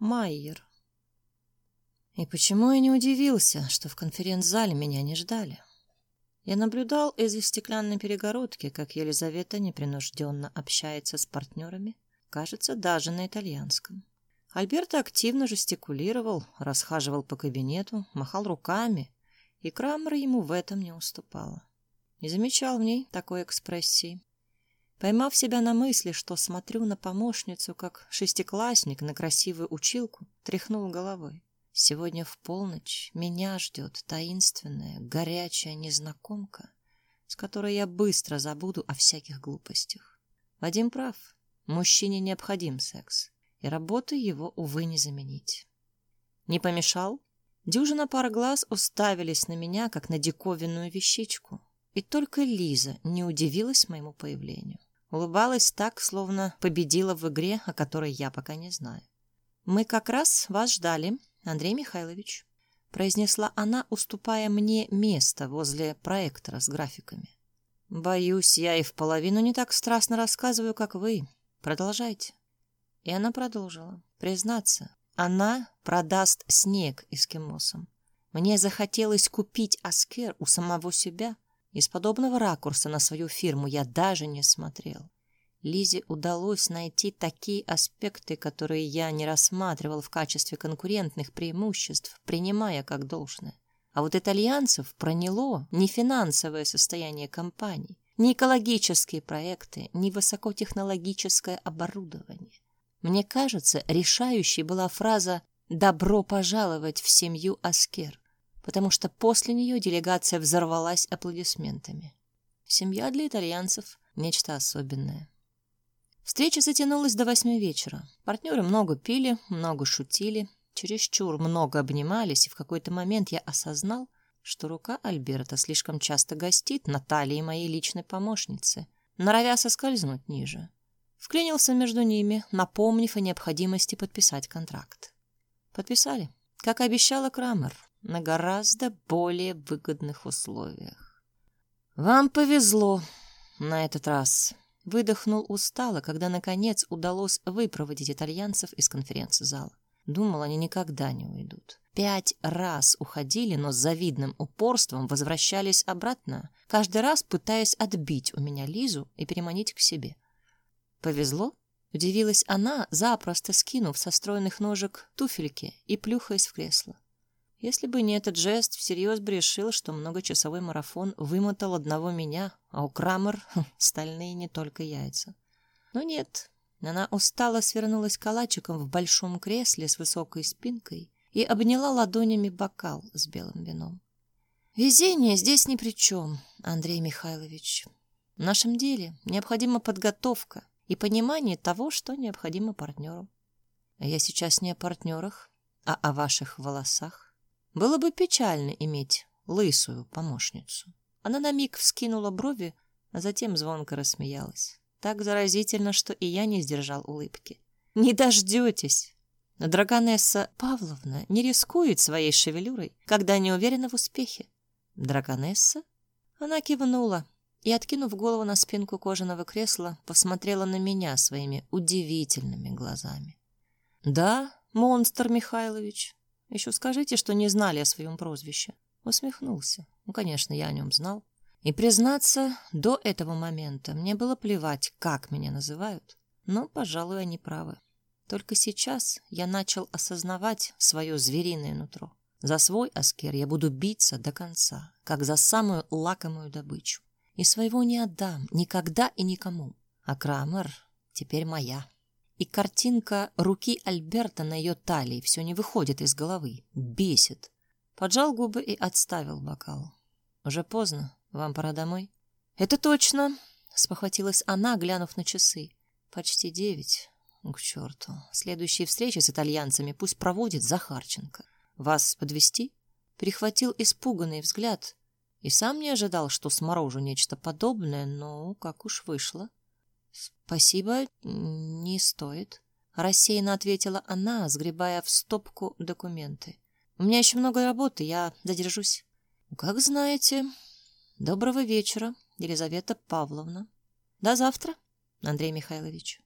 Майер. И почему я не удивился, что в конференц-зале меня не ждали? Я наблюдал из-за стеклянной перегородки, как Елизавета непринужденно общается с партнерами, кажется, даже на итальянском. Альберто активно жестикулировал, расхаживал по кабинету, махал руками, и Крамер ему в этом не уступала. Не замечал в ней такой экспрессии. Поймав себя на мысли, что смотрю на помощницу, как шестиклассник на красивую училку, тряхнул головой. Сегодня в полночь меня ждет таинственная, горячая незнакомка, с которой я быстро забуду о всяких глупостях. Вадим прав. Мужчине необходим секс, и работы его, увы, не заменить. Не помешал? Дюжина пар глаз уставились на меня, как на диковинную вещичку. И только Лиза не удивилась моему появлению. Улыбалась так, словно победила в игре, о которой я пока не знаю. «Мы как раз вас ждали, Андрей Михайлович», произнесла она, уступая мне место возле проектора с графиками. «Боюсь, я и в половину не так страстно рассказываю, как вы. Продолжайте». И она продолжила. Признаться, она продаст снег эскимосам. Мне захотелось купить аскер у самого себя — из подобного ракурса на свою фирму я даже не смотрел. Лизе удалось найти такие аспекты, которые я не рассматривал в качестве конкурентных преимуществ, принимая как должное. А вот итальянцев проняло не финансовое состояние компаний, не экологические проекты, не высокотехнологическое оборудование. Мне кажется, решающей была фраза «добро пожаловать в семью Аскер» потому что после нее делегация взорвалась аплодисментами. Семья для итальянцев — нечто особенное. Встреча затянулась до восьми вечера. Партнеры много пили, много шутили, чересчур много обнимались, и в какой-то момент я осознал, что рука Альберта слишком часто гостит на талии моей личной помощницы, норовя соскользнуть ниже. Вклинился между ними, напомнив о необходимости подписать контракт. Подписали, как обещала Крамер, на гораздо более выгодных условиях. «Вам повезло на этот раз», — выдохнул устало, когда, наконец, удалось выпроводить итальянцев из конференц-зала. Думал, они никогда не уйдут. Пять раз уходили, но с завидным упорством возвращались обратно, каждый раз пытаясь отбить у меня Лизу и переманить к себе. «Повезло?» — удивилась она, запросто скинув со стройных ножек туфельки и плюхаясь в кресло. Если бы не этот жест, всерьез бы решил, что многочасовой марафон вымотал одного меня, а у Крамер хм, стальные не только яйца. Но нет, она устало свернулась калачиком в большом кресле с высокой спинкой и обняла ладонями бокал с белым вином. Везение здесь ни при чем, Андрей Михайлович. В нашем деле необходима подготовка и понимание того, что необходимо партнеру. А я сейчас не о партнерах, а о ваших волосах. Было бы печально иметь лысую помощницу. Она на миг вскинула брови, а затем звонко рассмеялась. Так заразительно, что и я не сдержал улыбки. «Не дождетесь!» Драгонесса Павловна не рискует своей шевелюрой, когда не уверена в успехе. «Драгонесса?» Она кивнула и, откинув голову на спинку кожаного кресла, посмотрела на меня своими удивительными глазами. «Да, монстр Михайлович, еще скажите, что не знали о своем прозвище. Усмехнулся. Ну, конечно, я о нем знал. И, признаться, до этого момента мне было плевать, как меня называют. Но, пожалуй, они правы. Только сейчас я начал осознавать свое звериное нутро. За свой аскер я буду биться до конца, как за самую лакомую добычу. И своего не отдам никогда и никому. А Крамер теперь моя и картинка руки Альберта на ее талии все не выходит из головы. Бесит. Поджал губы и отставил бокал. «Уже поздно. Вам пора домой?» «Это точно!» — спохватилась она, глянув на часы. «Почти девять. К черту. Следующие встречи с итальянцами пусть проводит Захарченко. Вас подвести? Перехватил испуганный взгляд и сам не ожидал, что сморожу нечто подобное, но как уж вышло. «Спасибо, не стоит», — рассеянно ответила она, сгребая в стопку документы. «У меня еще много работы, я задержусь». «Как знаете. Доброго вечера, Елизавета Павловна. До завтра, Андрей Михайлович».